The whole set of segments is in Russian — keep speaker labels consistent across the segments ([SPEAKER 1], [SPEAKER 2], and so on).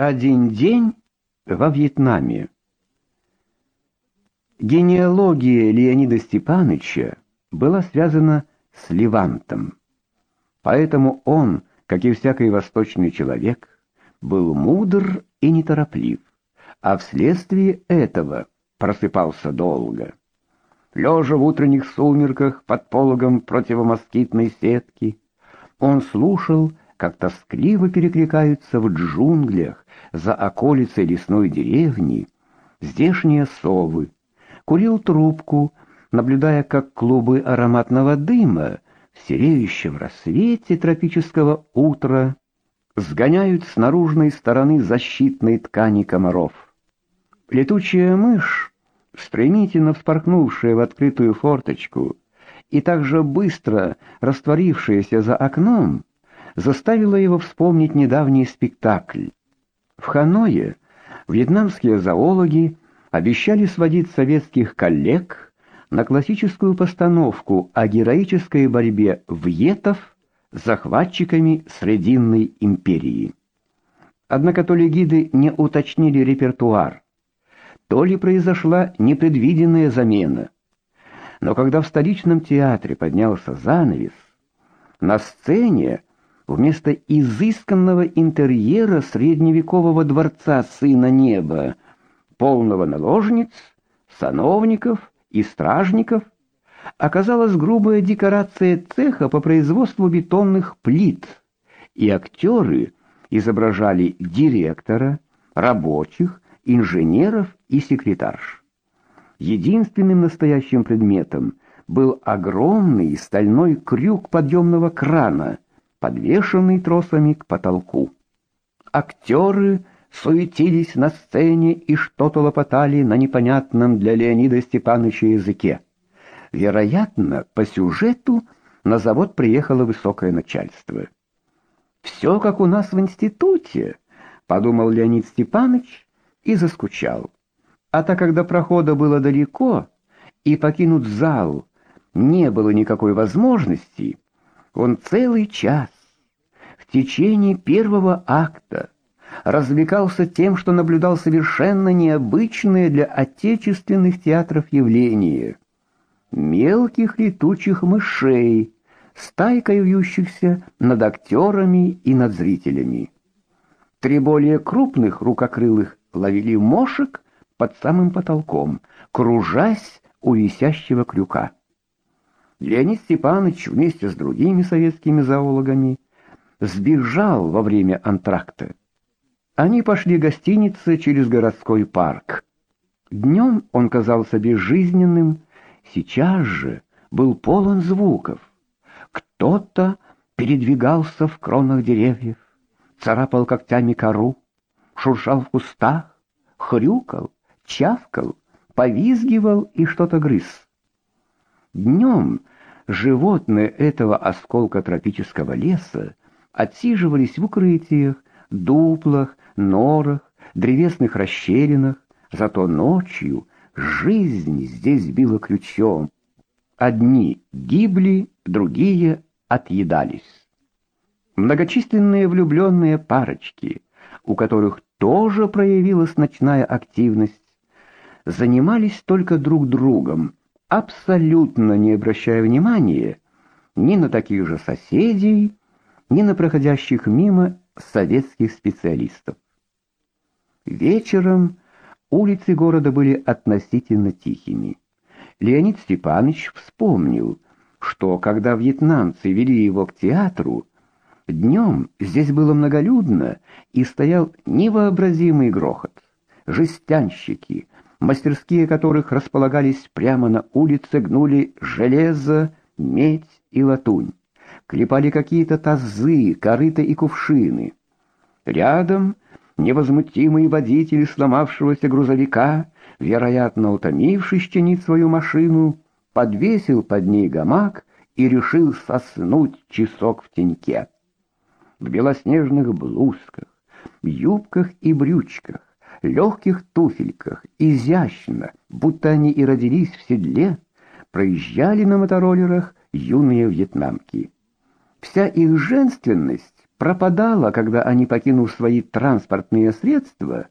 [SPEAKER 1] Один день во Вьетнаме. Генеалогия Леонида Степановича была связана с Левантом. Поэтому он, как и всякий восточный человек, был мудр и нетороплив, а вследствие этого просыпался долго. Лежа в утренних сумерках под пологом противомоскитной сетки, он слушал, как тоскливо перекликаются в джунглях за околицей лесной деревни здешние совы, курил трубку, наблюдая, как клубы ароматного дыма в сереющем рассвете тропического утра сгоняют с наружной стороны защитной ткани комаров. Летучая мышь, стремительно вспорхнувшая в открытую форточку и также быстро растворившаяся за окном, заставила его вспомнить недавний спектакль. В Ханое вьетнамские зоологи обещали сводить советских коллег на классическую постановку о героической борьбе вьетов с захватчиками Срединной империи. Однако то ли гиды не уточнили репертуар, то ли произошла непредвиденная замена. Но когда в столичном театре поднялся занавес, на сцене вместо изысканного интерьера средневекового дворца Сына Неба, полного наложниц, сановников и стражников, оказалась грубая декорация цеха по производству бетонных плит, и актеры изображали директора, рабочих, инженеров и секретарш. Единственным настоящим предметом был огромный стальной крюк подъемного крана — подвешенный тросами к потолку. Актеры суетились на сцене и что-то лопотали на непонятном для Леонида Степановича языке. Вероятно, по сюжету на завод приехало высокое начальство. «Все как у нас в институте», — подумал Леонид Степанович и заскучал. А так когда прохода было далеко и покинуть зал не было никакой возможности, он целый час в течение первого акта развлекался тем, что наблюдал совершенно необычное для отечественных театров явление мелких летучих мышей, стайкой вьющихся над актерами и над зрителями. Три более крупных рукокрылых ловили мошек под самым потолком, кружась у висящего крюка. Леонид Степанович вместе с другими советскими зоологами сбежал во время антракта. Они пошли гостинице через городской парк. Днем он казался безжизненным, сейчас же был полон звуков. Кто-то передвигался в кронах деревьев, царапал когтями кору, шуршал в кустах, хрюкал, чавкал, повизгивал и что-то грыз. Днем животные этого осколка тропического леса отсиживались в укрытиях, дуплах, норах, древесных расщелинах, зато ночью жизнь здесь била ключом. Одни гибли, другие отъедались. Многочисленные влюбленные парочки, у которых тоже проявилась ночная активность, занимались только друг другом, абсолютно не обращая внимания ни на таких же соседей, ни на проходящих мимо советских специалистов. Вечером улицы города были относительно тихими. Леонид Степанович вспомнил, что когда вьетнамцы вели его к театру, днем здесь было многолюдно и стоял невообразимый грохот. Жестянщики, мастерские которых располагались прямо на улице, гнули железо, медь и латунь, клепали какие-то тазы, корыта и кувшины. Рядом невозмутимый водитель сломавшегося грузовика, вероятно, утомившись чинить свою машину, подвесил под ней гамак и решил соснуть часок в теньке. В белоснежных блузках, юбках и брючках легких туфельках, изящно, будто они и родились в седле, проезжали на мотороллерах юные вьетнамки. Вся их женственность пропадала, когда они, покинув свои транспортные средства,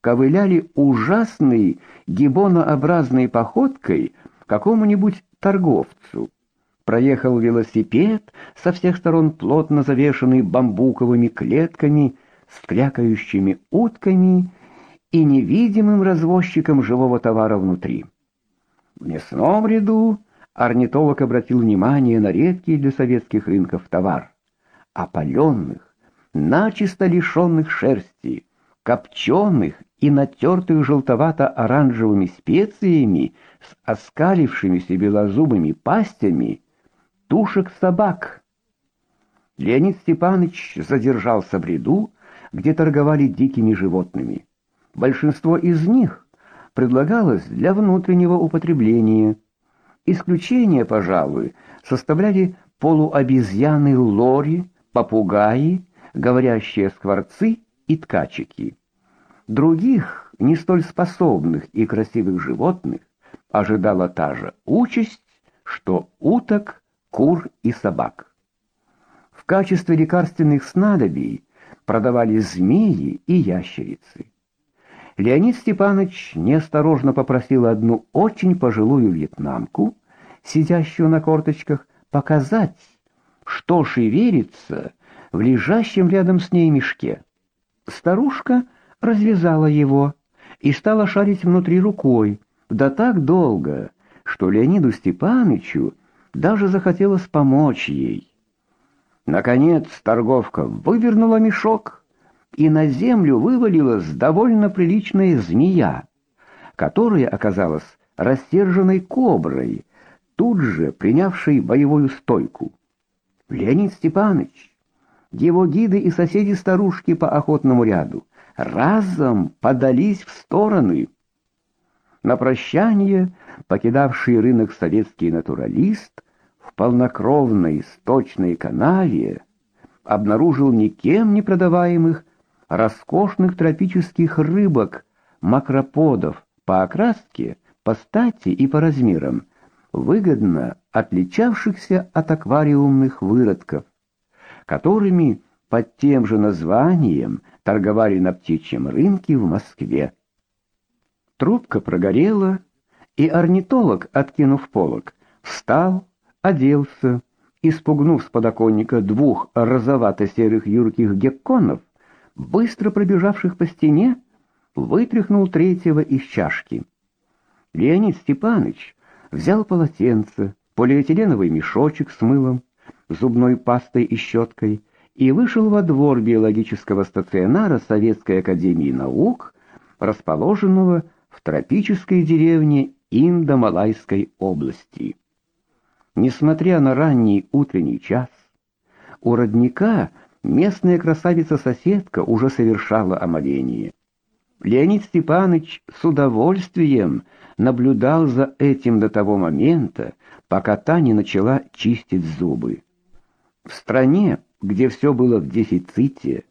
[SPEAKER 1] ковыляли ужасной гибонообразной походкой какому-нибудь торговцу. Проехал велосипед, со всех сторон плотно завешенный бамбуковыми клетками, с крякающими утками и невидимым развозчиком живого товара внутри. В мясном ряду орнитолог обратил внимание на редкий для советских рынков товар — опаленных, начисто лишенных шерсти, копченых и натертых желтовато-оранжевыми специями с оскалившимися белозубыми пастями тушек собак. Леонид Степанович задержался в ряду, где торговали дикими животными. Большинство из них предлагалось для внутреннего употребления. Исключение, пожалуй, составляли полуобезьяны лори, попугаи, говорящие скворцы и ткачики. Других, не столь способных и красивых животных, ожидала та же участь, что уток, кур и собак. В качестве лекарственных снадобий продавали змеи и ящерицы. Леонид Степанович неосторожно попросил одну очень пожилую вьетнамку, сидящую на корточках, показать, что шевелится в лежащем рядом с ней мешке. Старушка развязала его и стала шарить внутри рукой, да так долго, что Леониду Степановичу даже захотелось помочь ей. Наконец торговка вывернула мешок, и на землю вывалилась довольно приличная змея, которая оказалась рассерженной коброй, тут же принявшей боевую стойку. Леонид Степанович, его гиды и соседи старушки по охотному ряду разом подались в стороны. На прощание покидавший рынок советский натуралист в полнокровной сточной канаве обнаружил никем не продаваемых роскошных тропических рыбок, макроподов по окраске, по стати и по размерам, выгодно отличавшихся от аквариумных выродков, которыми под тем же названием торговали на птичьем рынке в Москве. Трубка прогорела, и орнитолог, откинув полог, встал, оделся и, спугнув с подоконника двух розовато-серых юрких гекконов, быстро пробежавших по стене, вытряхнул третьего из чашки. Леонид Степанович взял полотенце, полиэтиленовый мешочек с мылом, зубной пастой и щеткой и вышел во двор биологического стационара Советской академии наук, расположенного в тропической деревне Индо-Малайской области. Несмотря на ранний утренний час, у родника местная красавица-соседка уже совершала омовение. Леонид Степанович с удовольствием наблюдал за этим до того момента, пока та не начала чистить зубы. В стране, где все было в дефиците,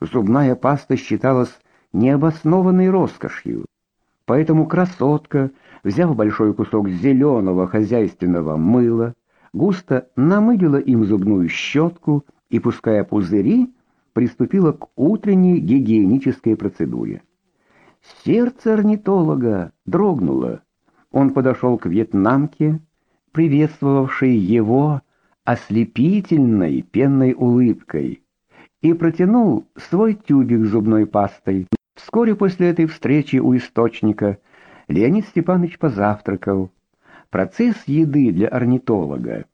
[SPEAKER 1] зубная паста считалась необоснованной роскошью. Поэтому красотка, взяв большой кусок зеленого хозяйственного мыла, густо намылила им зубную щетку и, пуская пузыри, приступила к утренней гигиенической процедуре. Сердце орнитолога дрогнуло. Он подошел к вьетнамке, приветствовавшей его ослепительной пенной улыбкой, и протянул свой тюбик зубной пастой. Вскоре после этой встречи у источника Леонид Степанович позавтракал. Процесс еды для орнитолога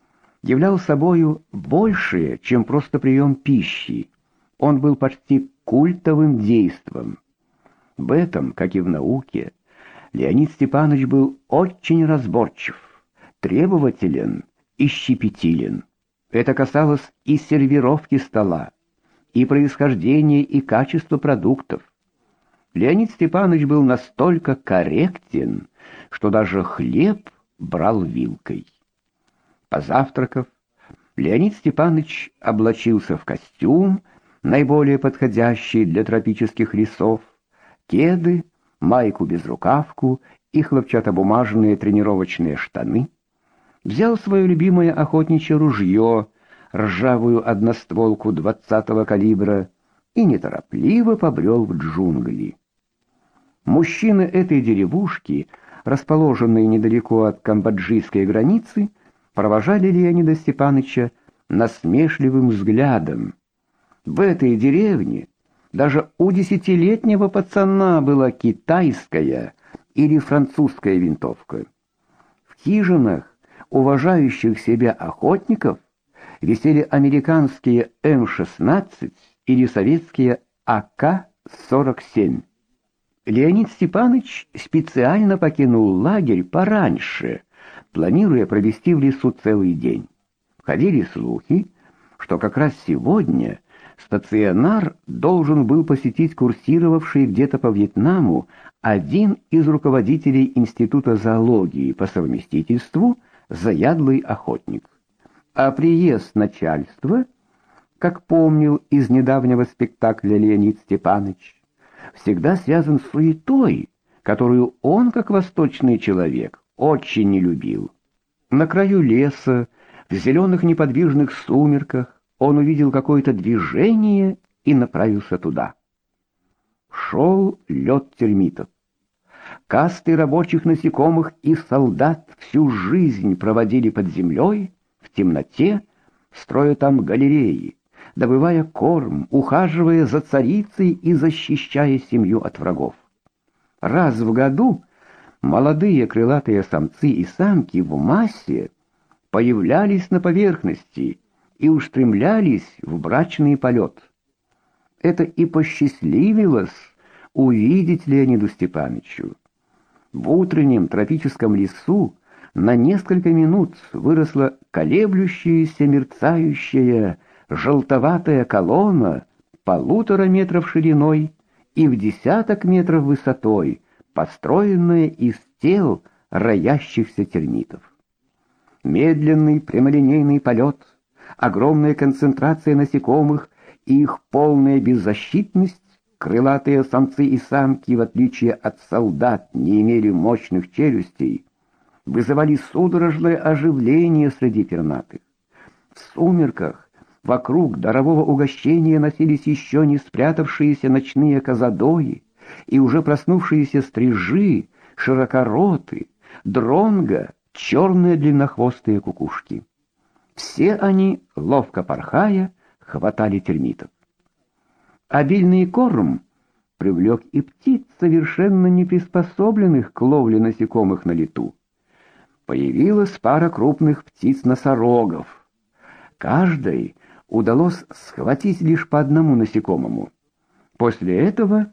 [SPEAKER 1] являл собою большее, чем просто прием пищи. Он был почти культовым действом. В этом, как и в науке, Леонид Степанович был очень разборчив, требователен и щепетилен. Это касалось и сервировки стола, и происхождения и качества продуктов. Леонид Степанович был настолько корректен, что даже хлеб брал вилкой. Позавтракав, Леонид Степанович облачился в костюм, наиболее подходящий для тропических лесов, кеды, майку-безрукавку и хлопчатобумажные тренировочные штаны, взял свое любимое охотничье ружье, ржавую одностволку двадцатого калибра и неторопливо побрел в джунгли. Мужчины этой деревушки, расположенной недалеко от камбоджийской границы, провожали Леонида Степановича насмешливым взглядом. В этой деревне даже у десятилетнего пацана была китайская или французская винтовка. В хижинах уважающих себя охотников висели американские М-16 или советские АК-47. Леонид Степанович специально покинул лагерь пораньше, планируя провести в лесу целый день. Ходили слухи, что как раз сегодня стационар должен был посетить курсировавший где-то по Вьетнаму один из руководителей Института зоологии по совместительству заядлый охотник. А приезд начальства, как помнил из недавнего спектакля Леонид Степанович, всегда связан с суетой, которую он, как восточный человек, очень не любил. На краю леса, в зеленых неподвижных сумерках, он увидел какое-то движение и направился туда. Шел лед термитов. Касты рабочих насекомых и солдат всю жизнь проводили под землей, в темноте, строя там галереи, добывая корм, ухаживая за царицей и защищая семью от врагов. Раз в году молодые крылатые самцы и самки в массе появлялись на поверхности и устремлялись в брачный полет. Это и посчастливилось увидеть Леониду Степановичу. В утреннем тропическом лесу на несколько минут выросла колеблющаяся, мерцающая, желтоватая колонна полутора метров шириной и в десяток метров высотой, построенная из тел роящихся термитов. Медленный прямолинейный полет, огромная концентрация насекомых и их полная беззащитность Крылатые самцы и самки, в отличие от солдат, не имели мощных челюстей, вызывали судорожное оживление среди пернатых. В сумерках вокруг дарового угощения носились еще не спрятавшиеся ночные козадои и уже проснувшиеся стрижи, широкороты, дронга, черные длиннохвостые кукушки. Все они, ловко порхая, хватали термитов. Обильный корм привлек и птиц, совершенно не приспособленных к ловле насекомых на лету. Появилась пара крупных птиц-носорогов. Каждой удалось схватить лишь по одному насекомому. После этого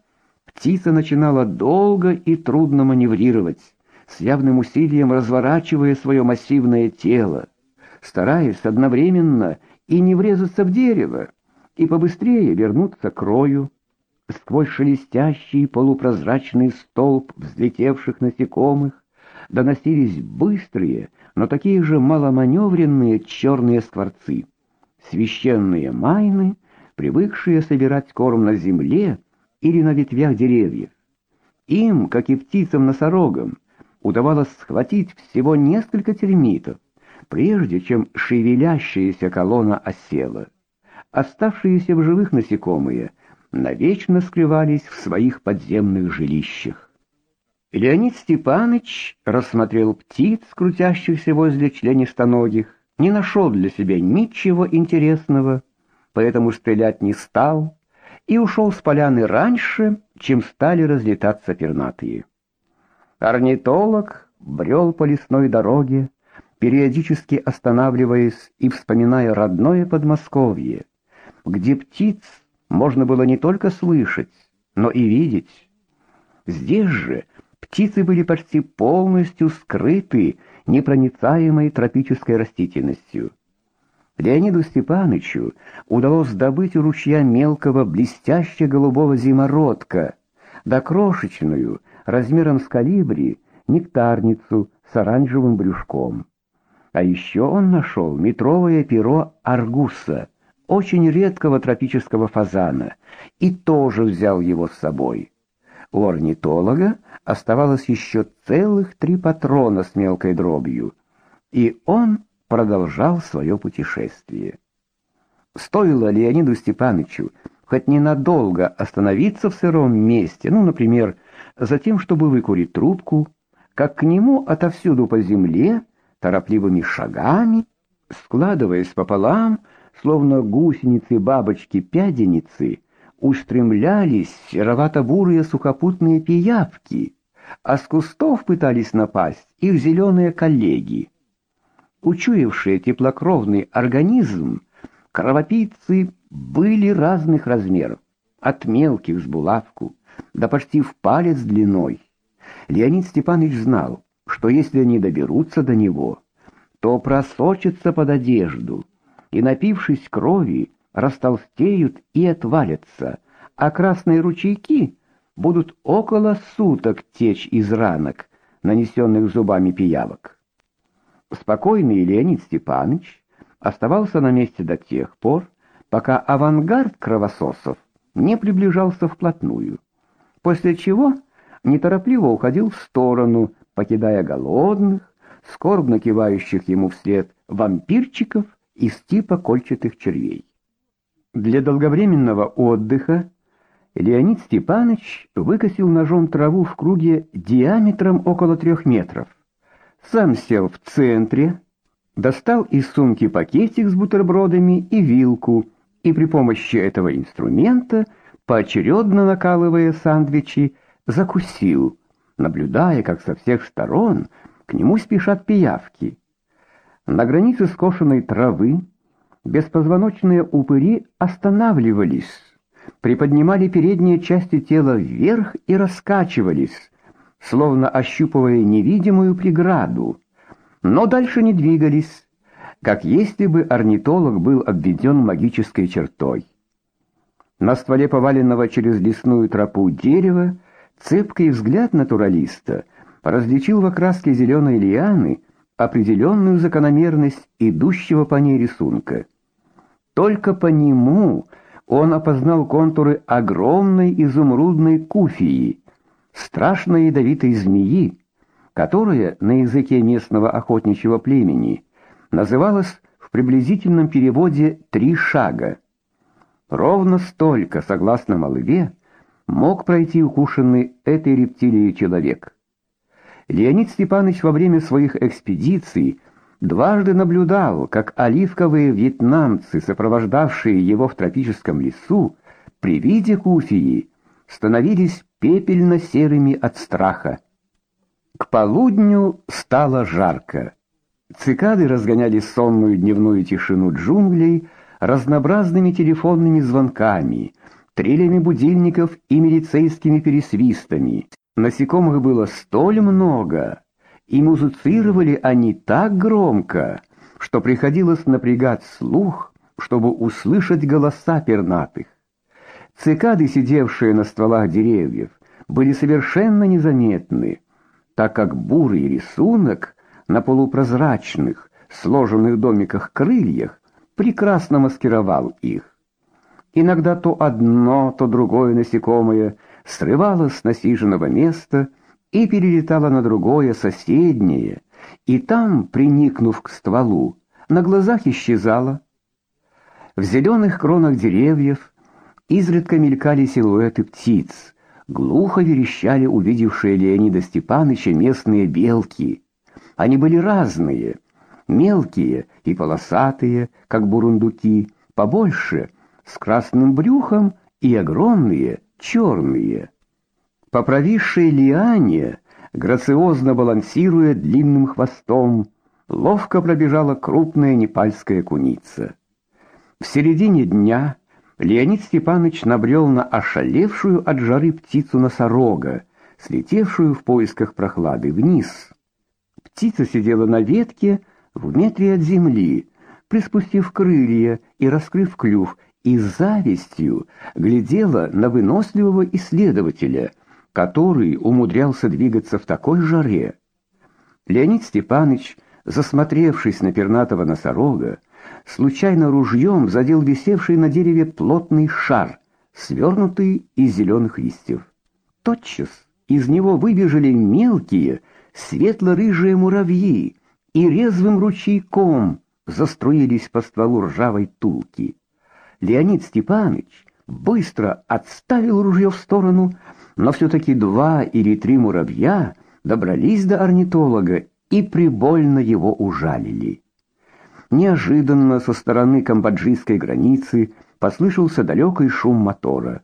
[SPEAKER 1] птица начинала долго и трудно маневрировать, с явным усилием разворачивая свое массивное тело, стараясь одновременно и не врезаться в дерево, и побыстрее вернуться к рою. Сквозь шелестящий полупрозрачный столб взлетевших насекомых доносились быстрые, но такие же маломаневренные черные скворцы. Священные майны, привыкшие собирать корм на земле или на ветвях деревьев. Им, как и птицам-носорогам, удавалось схватить всего несколько термитов, прежде чем шевелящаяся колонна осела. Оставшиеся в живых насекомые навечно скрывались в своих подземных жилищах. Леонид Степанович рассмотрел птиц, крутящихся возле членистоногих, не нашел для себя ничего интересного, поэтому стрелять не стал и ушел с поляны раньше, чем стали разлетаться пернатые. Орнитолог брел по лесной дороге, периодически останавливаясь и вспоминая родное Подмосковье, где птиц можно было не только слышать, но и видеть. Здесь же птицы были почти полностью скрыты непроницаемой тропической растительностью. Леониду Степановичу удалось добыть у ручья мелкого блестяще голубого зимородка, да крошечную, размером с калибри, нектарницу с оранжевым брюшком. А еще он нашел метровое перо аргуса — очень редкого тропического фазана, и тоже взял его с собой. У орнитолога оставалось еще целых три патрона с мелкой дробью, и он продолжал свое путешествие. Стоило Леониду Степановичу хоть ненадолго остановиться в сыром месте, ну, например, за тем, чтобы выкурить трубку, как к нему отовсюду по земле торопливыми шагами, складываясь пополам, словно гусеницы-бабочки-пяденицы, устремлялись серовато-бурые сухопутные пиявки, а с кустов пытались напасть их зеленые коллеги. Учуявшие теплокровный организм, кровопийцы были разных размеров, от мелких с булавку до почти в палец длиной. Леонид Степанович знал, что если они доберутся до него, то просочатся под одежду и, напившись крови, растолстеют и отвалятся, а красные ручейки будут около суток течь из ранок, нанесенных зубами пиявок. Спокойный Леонид Степанович оставался на месте до тех пор, пока авангард кровососов не приближался вплотную, после чего неторопливо уходил в сторону, покидая голодных, скорбно кивающих ему вслед вампирчиков из типа кольчатых червей. Для долговременного отдыха Леонид Степанович выкосил ножом траву в круге диаметром около трех метров. Сам сел в центре, достал из сумки пакетик с бутербродами и вилку, и при помощи этого инструмента, поочередно накалывая сандвичи, закусил, наблюдая, как со всех сторон к нему спешат пиявки. На границе скошенной травы беспозвоночные упыри останавливались, приподнимали передние части тела вверх и раскачивались, словно ощупывая невидимую преграду, но дальше не двигались, как если бы орнитолог был обведен магической чертой. На стволе поваленного через лесную тропу дерева цепкий взгляд натуралиста различил в окраске зеленой лианы определенную закономерность идущего по ней рисунка. Только по нему он опознал контуры огромной изумрудной куфии, страшной ядовитой змеи, которая на языке местного охотничьего племени называлась в приблизительном переводе «три шага». Ровно столько, согласно молве, мог пройти укушенный этой рептилией человек. Леонид Степанович во время своих экспедиций дважды наблюдал, как оливковые вьетнамцы, сопровождавшие его в тропическом лесу, при виде куфии становились пепельно-серыми от страха. К полудню стало жарко. Цикады разгоняли сонную дневную тишину джунглей разнообразными телефонными звонками, трелями будильников и милицейскими пересвистами. Насекомых было столь много, и музицировали они так громко, что приходилось напрягать слух, чтобы услышать голоса пернатых. Цикады, сидевшие на стволах деревьев, были совершенно незаметны, так как бурый рисунок на полупрозрачных, сложенных домиках крыльях прекрасно маскировал их. Иногда то одно, то другое насекомое срывалось с насиженного места и перелетало на другое соседнее, и там, приникнув к стволу, на глазах исчезало. В зеленых кронах деревьев изредка мелькали силуэты птиц, глухо верещали увидевшие Леонида Степановича местные белки. Они были разные, мелкие и полосатые, как бурундуки, побольше — с красным брюхом и огромные черные. По провисшей лиане, грациозно балансируя длинным хвостом, ловко пробежала крупная непальская куница. В середине дня Леонид Степанович набрел на ошалевшую от жары птицу-носорога, слетевшую в поисках прохлады вниз. Птица сидела на ветке в метре от земли, приспустив крылья и раскрыв клюв, и с завистью глядела на выносливого исследователя, который умудрялся двигаться в такой жаре. Леонид Степанович, засмотревшись на пернатого носорога, случайно ружьем задел висевший на дереве плотный шар, свернутый из зеленых листьев. Тотчас из него выбежали мелкие, светло-рыжие муравьи и резвым ручейком заструились по стволу ржавой тулки. Леонид Степанович быстро отставил ружье в сторону, но все-таки два или три муравья добрались до орнитолога и прибольно его ужалили. Неожиданно со стороны камбоджийской границы послышался далекий шум мотора.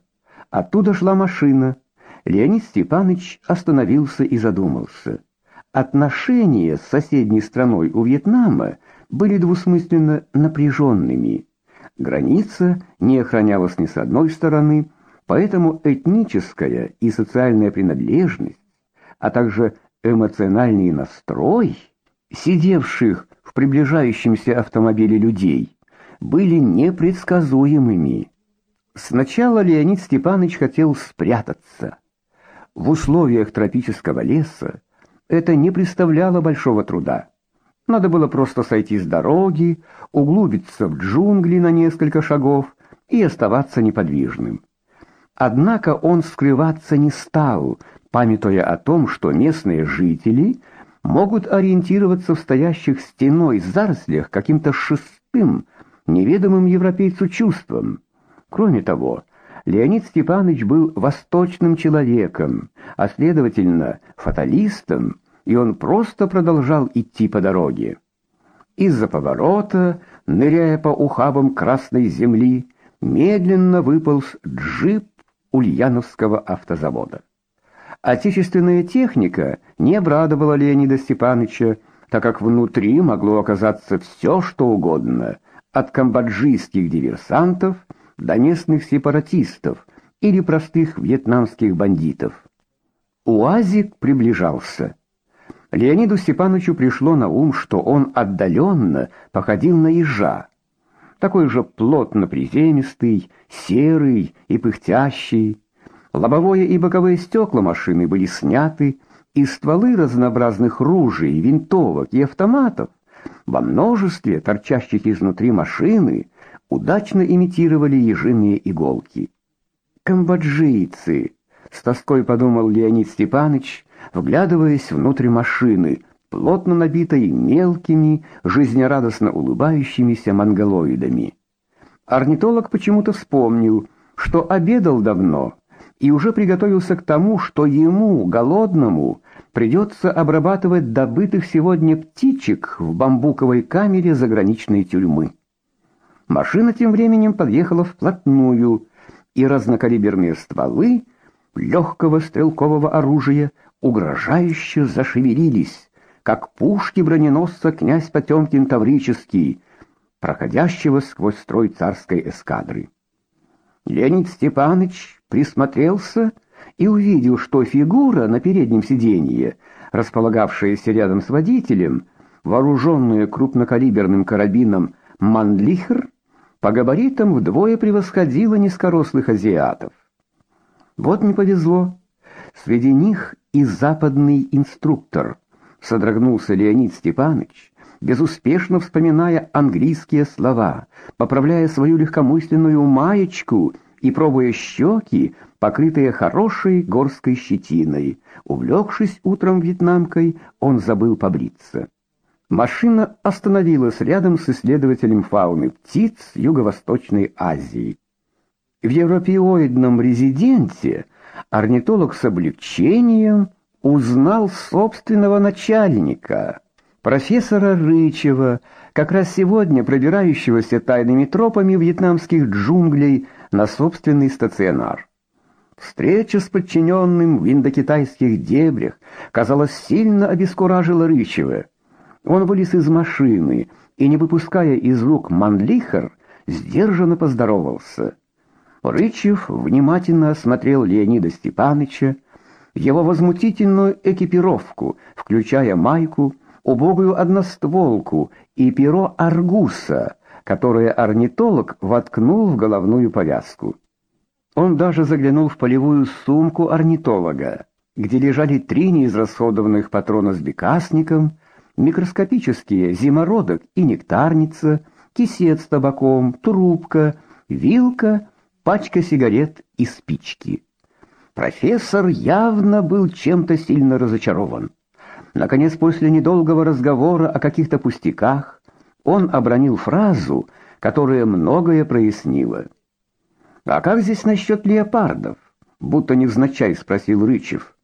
[SPEAKER 1] Оттуда шла машина. Леонид Степанович остановился и задумался. Отношения с соседней страной у Вьетнама были двусмысленно напряженными. Граница не охранялась ни с одной стороны, поэтому этническая и социальная принадлежность, а также эмоциональный настрой сидевших в приближающемся автомобиле людей были непредсказуемыми. Сначала Леонид Степанович хотел спрятаться. В условиях тропического леса это не представляло большого труда. Надо было просто сойти с дороги, углубиться в джунгли на несколько шагов и оставаться неподвижным. Однако он скрываться не стал, памятуя о том, что местные жители могут ориентироваться в стоящих стеной зарослях каким-то шестым, неведомым европейцу чувством. Кроме того, Леонид Степанович был восточным человеком, а следовательно, фаталистом, и он просто продолжал идти по дороге. Из-за поворота, ныряя по ухабам красной земли, медленно выполз джип Ульяновского автозавода. Отечественная техника не обрадовала Леонида Степановича, так как внутри могло оказаться все, что угодно, от камбоджийских диверсантов до местных сепаратистов или простых вьетнамских бандитов. УАЗик приближался. Леониду Степановичу пришло на ум, что он отдаленно походил на ежа, такой же плотно приземистый, серый и пыхтящий. Лобовое и боковые стекла машины были сняты, и стволы разнообразных ружей, винтовок и автоматов во множестве торчащих изнутри машины удачно имитировали ежиные иголки. Камбоджийцы, с тоской подумал Леонид Степанович, вглядываясь внутрь машины, плотно набитой мелкими, жизнерадостно улыбающимися монголоидами. Орнитолог почему-то вспомнил, что обедал давно и уже приготовился к тому, что ему, голодному, придется обрабатывать добытых сегодня птичек в бамбуковой камере заграничной тюрьмы. Машина тем временем подъехала вплотную, и разнокалиберные стволы легкого стрелкового оружия угрожающе зашевелились, как пушки броненосца князь Потемкин Таврический, проходящего сквозь строй царской эскадры. Леонид Степанович присмотрелся и увидел, что фигура на переднем сиденье, располагавшаяся рядом с водителем, вооруженная крупнокалиберным карабином Манлихер, по габаритам вдвое превосходила низкорослых азиатов. Вот не повезло. Среди них и западный инструктор. Содрогнулся Леонид Степанович, безуспешно вспоминая английские слова, поправляя свою легкомысленную маечку и пробуя щеки, покрытые хорошей горской щетиной. Увлекшись утром вьетнамкой, он забыл побриться. Машина остановилась рядом с исследователем фауны птиц Юго-Восточной Азии. В европеоидном резиденте орнитолог с облегчением узнал собственного начальника, профессора Рычева, как раз сегодня пробирающегося тайными тропами вьетнамских джунглей на собственный стационар. Встреча с подчиненным в индокитайских дебрях, казалось, сильно обескуражила Рычева. Он вылез из машины и, не выпуская из рук манлихер, сдержанно поздоровался. Рычев внимательно осмотрел Леонида Степановича, его возмутительную экипировку, включая майку, убогую одностволку и перо аргуса, которое орнитолог воткнул в головную повязку. Он даже заглянул в полевую сумку орнитолога, где лежали три неизрасходованных патрона с бекасником, микроскопические зимородок и нектарница, кисет с табаком, трубка, вилка пачка сигарет и спички. Профессор явно был чем-то сильно разочарован. Наконец, после недолгого разговора о каких-то пустяках, он обронил фразу, которое многое прояснило. «А как здесь насчет леопардов?» — будто невзначай спросил Рычев.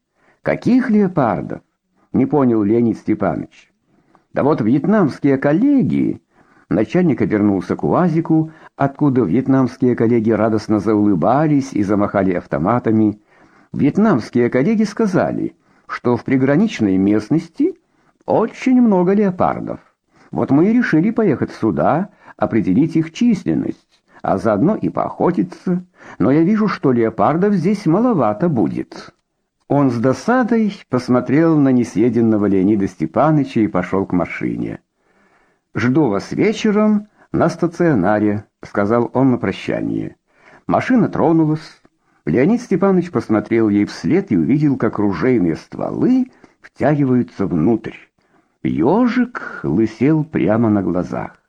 [SPEAKER 1] «Каких леопардов?» — не понял Леонид Степанович. «Да вот вьетнамские коллеги...» Начальник обернулся к УАЗику, откуда вьетнамские коллеги радостно заулыбались и замахали автоматами. Вьетнамские коллеги сказали, что в приграничной местности очень много леопардов. Вот мы и решили поехать сюда, определить их численность, а заодно и поохотиться. Но я вижу, что леопардов здесь маловато будет. Он с досадой посмотрел на несъеденного Леонида Степановича и пошел к машине. Жду вас вечером на стационаре, сказал он на прощание. Машина тронулась. Леонид Степанович посмотрел ей вслед и увидел, как ружейные стволы втягиваются внутрь. Ежик лысел прямо на глазах.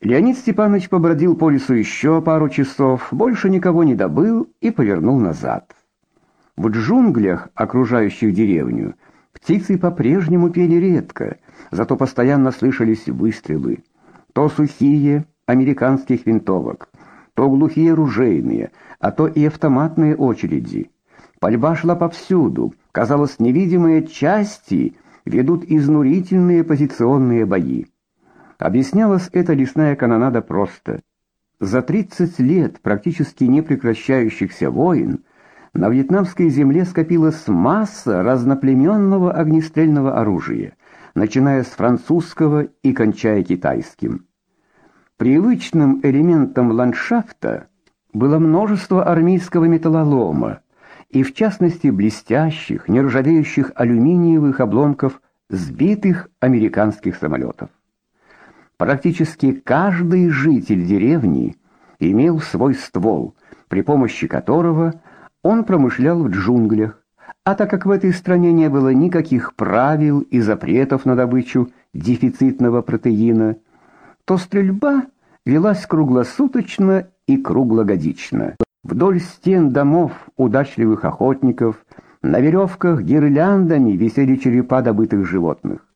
[SPEAKER 1] Леонид Степанович побродил по лесу еще пару часов, больше никого не добыл и повернул назад. В джунглях, окружающих деревню, птицы по-прежнему пели редко, зато постоянно слышались выстрелы. То сухие американских винтовок, то глухие ружейные, а то и автоматные очереди. Пальба шла повсюду, казалось, невидимые части ведут изнурительные позиционные бои. Объяснялась эта лесная канонада просто. За 30 лет практически не прекращающихся войн на вьетнамской земле скопилась масса разноплеменного огнестрельного оружия, начиная с французского и кончая китайским. Привычным элементом ландшафта было множество армейского металлолома, и в частности блестящих, нержавеющих алюминиевых обломков сбитых американских самолетов. Практически каждый житель деревни имел свой ствол, при помощи которого он промышлял в джунглях, а так как в этой стране не было никаких правил и запретов на добычу дефицитного протеина, то стрельба велась круглосуточно и круглогодично. Вдоль стен домов удачливых охотников на веревках гирляндами висели черепа добытых животных.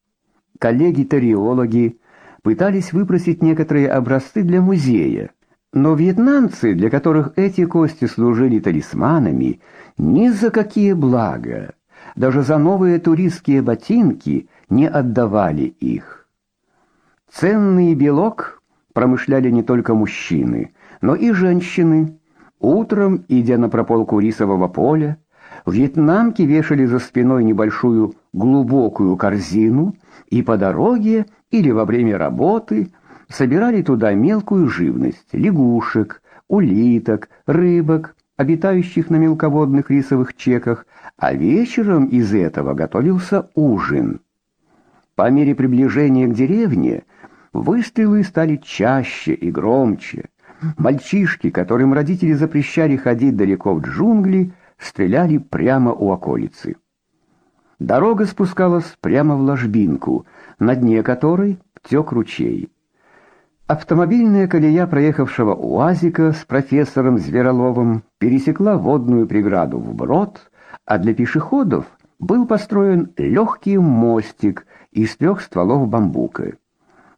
[SPEAKER 1] Коллеги-тариологи пытались выпросить некоторые образцы для музея, но вьетнамцы, для которых эти кости служили талисманами, ни за какие блага, даже за новые туристские ботинки не отдавали их. Ценный белок промышляли не только мужчины, но и женщины. Утром, идя на прополку рисового поля, вьетнамки вешали за спиной небольшую глубокую корзину и по дороге или во время работы – собирали туда мелкую живность: лягушек, улиток, рыбок, обитающих на мелководных рисовых чеках, а вечером из этого готовился ужин. По мере приближения к деревне выстрелы стали чаще и громче. Мальчишки, которым родители запрещали ходить далеко в джунгли, стреляли прямо у околицы. Дорога спускалась прямо в ложбинку, на дне которой тек ручей. Автомобильная колея проехавшего УАЗика с профессором Звероловым пересекла водную преграду вброд, а для пешеходов был построен легкий мостик из трех стволов бамбука.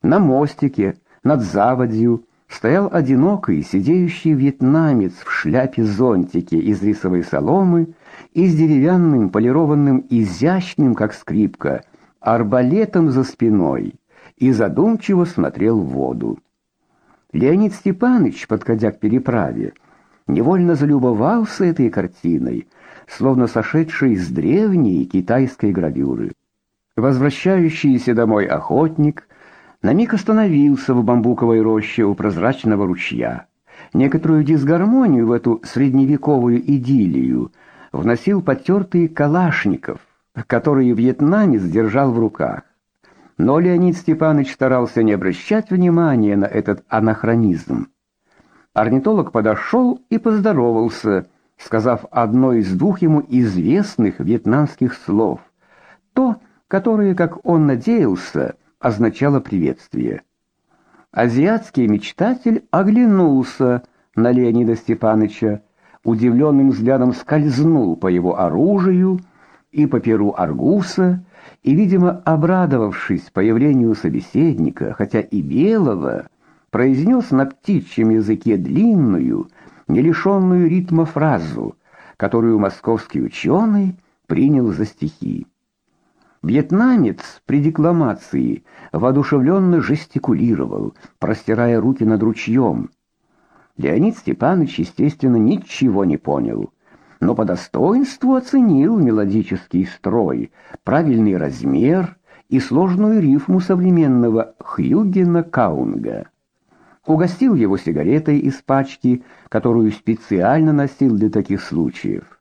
[SPEAKER 1] На мостике над заводью стоял одинокий сидеющий вьетнамец в шляпе-зонтике из рисовой соломы и с деревянным полированным изящным, как скрипка, арбалетом за спиной и задумчиво смотрел в воду. Леонид Степанович, подходя к переправе, невольно залюбовался этой картиной, словно сошедшей из древней китайской гравюры. Возвращающийся домой охотник на миг остановился в бамбуковой роще у прозрачного ручья. Некоторую дисгармонию в эту средневековую идиллию вносил потертый калашников, который вьетнамец держал в руках. Но Леонид Степанович старался не обращать внимания на этот анахронизм. Орнитолог подошел и поздоровался, сказав одно из двух ему известных вьетнамских слов, то, которое, как он надеялся, означало приветствие. Азиатский мечтатель оглянулся на Леонида Степановича, удивленным взглядом скользнул по его оружию и по перу аргуса, и, видимо, обрадовавшись появлению собеседника, хотя и белого, произнес на птичьем языке длинную, не лишенную ритма фразу, которую московский ученый принял за стихи. Вьетнамец при декламации воодушевленно жестикулировал, простирая руки над ручьем. Леонид Степанович, естественно, ничего не понял, но по достоинству оценил мелодический строй, правильный размер и сложную рифму современного Хьюгена Каунга. Угостил его сигаретой из пачки, которую специально носил для таких случаев.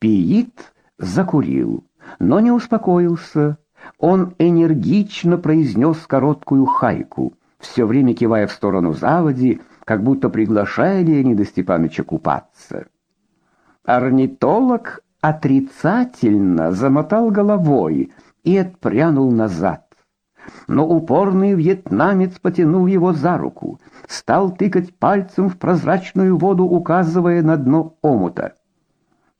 [SPEAKER 1] Пиит закурил, но не успокоился. Он энергично произнес короткую хайку, все время кивая в сторону заводи, как будто приглашая Леонида Степановича купаться. Орнитолог отрицательно замотал головой и отпрянул назад. Но упорный вьетнамец потянул его за руку, стал тыкать пальцем в прозрачную воду, указывая на дно омута.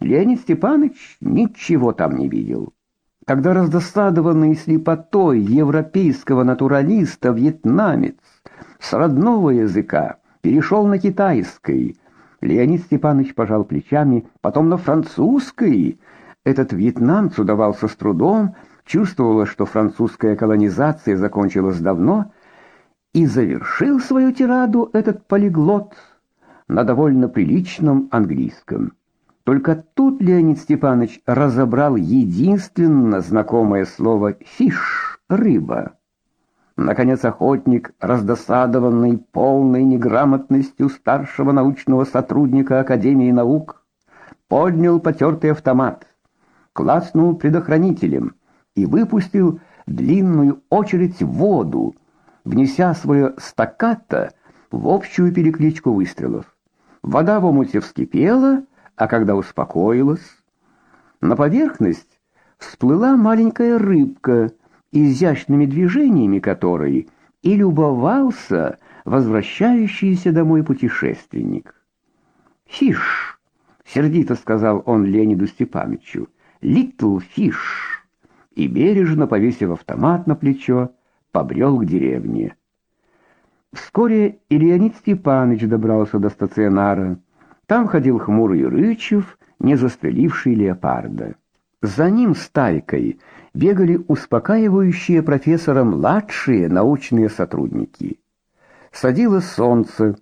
[SPEAKER 1] Леонид Степанович ничего там не видел. Когда раздосадованный слепотой европейского натуралиста вьетнамец с родного языка перешел на китайский, Леонид Степанович пожал плечами, потом на французский. Этот вьетнамц удавался с трудом, чувствовала, что французская колонизация закончилась давно, и завершил свою тираду этот полиглот на довольно приличном английском. Только тут Леонид Степанович разобрал единственно знакомое слово «фиш» — «рыба». Наконец охотник, раздосадованный полной неграмотностью старшего научного сотрудника Академии наук, поднял потертый автомат, класснул предохранителем и выпустил длинную очередь в воду, внеся свое стаккато в общую перекличку выстрелов. Вода в омуте вскипела, а когда успокоилась, на поверхность всплыла маленькая рыбка, изящными движениями которой и любовался возвращающийся домой путешественник. «Фиш!» — сердито сказал он Леониду Степановичу. «Литл фиш!» И бережно, повесив автомат на плечо, побрел к деревне. Вскоре и Леонид Степанович добрался до стационара, там ходил хмурый Рычев, не застреливший леопарда. За ним стайкой бегали успокаивающие профессора младшие научные сотрудники. Садилось солнце.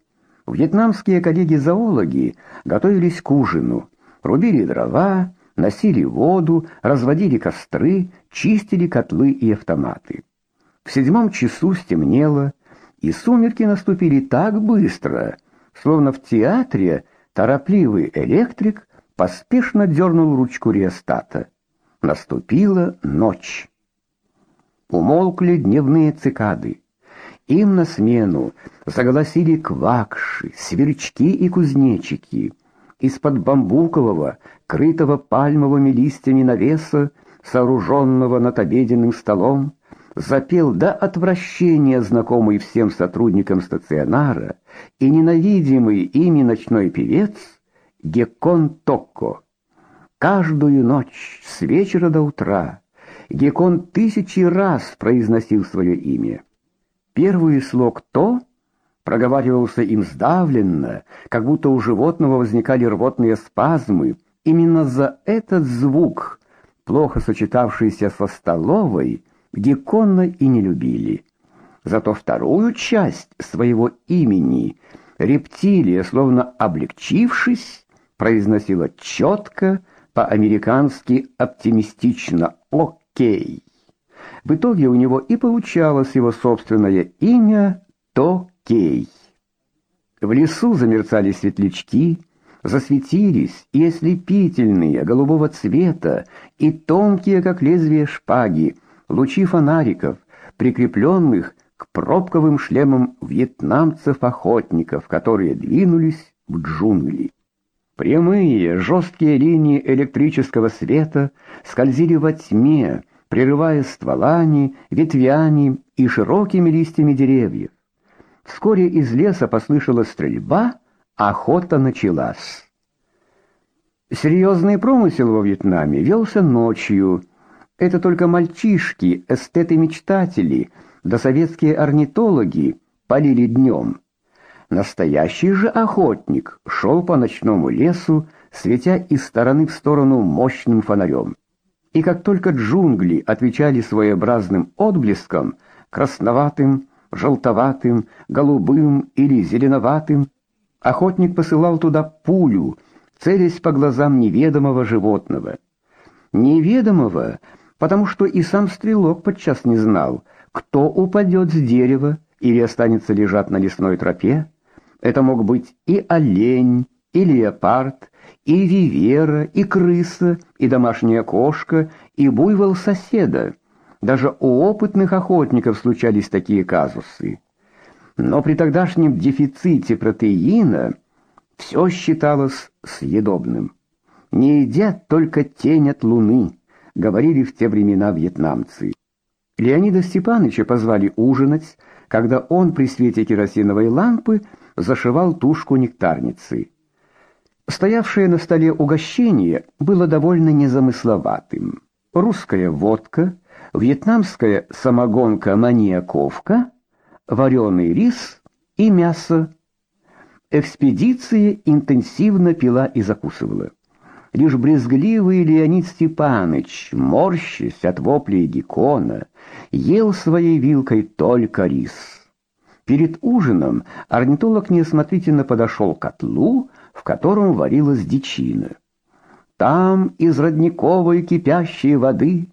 [SPEAKER 1] Вьетнамские коллеги-зоологи готовились к ужину, рубили дрова, носили воду, разводили костры, чистили котлы и автоматы. В седьмом часу стемнело, и сумерки наступили так быстро, словно в театре Торопливый электрик поспешно дернул ручку реостата. Наступила ночь. Умолкли дневные цикады. Им на смену заголосили квакши, сверчки и кузнечики. Из-под бамбукового, крытого пальмовыми листьями навеса, сооруженного над обеденным столом, запел до отвращения знакомый всем сотрудникам стационара и ненавидимый ими ночной певец Гекон Токко. Каждую ночь с вечера до утра Гекон тысячи раз произносил свое имя. Первый слог «то» проговаривался им сдавленно, как будто у животного возникали рвотные спазмы. Именно за этот звук, плохо сочетавшийся со столовой, Геккона и не любили. Зато вторую часть своего имени рептилия, словно облегчившись, произносила четко, по-американски оптимистично «Окей». В итоге у него и получалось его собственное имя Токей. В лесу замерцали светлячки, засветились и ослепительные голубого цвета, и тонкие, как лезвие шпаги, лучи фонариков, прикрепленных к пробковым шлемам вьетнамцев-охотников, которые двинулись в джунгли. Прямые, жесткие линии электрического света скользили во тьме, прерывая стволами, ветвями и широкими листьями деревьев. Вскоре из леса послышалась стрельба, охота началась. Серьезный промысел во Вьетнаме велся ночью, это только мальчишки, эстеты-мечтатели, да советские орнитологи полили днем. Настоящий же охотник шел по ночному лесу, светя из стороны в сторону мощным фонарем. И как только джунгли отвечали своеобразным отблеском, красноватым, желтоватым, голубым или зеленоватым, охотник посылал туда пулю, целясь по глазам неведомого животного. Неведомого, потому что и сам стрелок подчас не знал, кто упадет с дерева или останется лежать на лесной тропе. Это мог быть и олень, и леопард, и вивера, и крыса, и домашняя кошка, и буйвол соседа. Даже у опытных охотников случались такие казусы. Но при тогдашнем дефиците протеина все считалось съедобным. Не едят только тень от луны, говорили в те времена вьетнамцы. Леонида Степановича позвали ужинать, когда он при свете керосиновой лампы зашивал тушку нектарницы. Стоявшее на столе угощение было довольно незамысловатым. Русская водка, вьетнамская самогонка-маньяковка, вареный рис и мясо. Экспедиция интенсивно пила и закусывала. Лишь брезгливый Леонид Степанович, морщась от воплей Геккона, ел своей вилкой только рис. Перед ужином орнитолог неосмотрительно подошел к котлу, в котором варилась дичина. Там из родниковой кипящей воды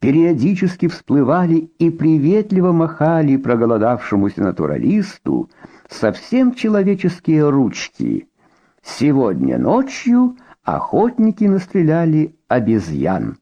[SPEAKER 1] периодически всплывали и приветливо махали проголодавшемуся натуралисту совсем человеческие ручки. Сегодня ночью охотники настреляли обезьян.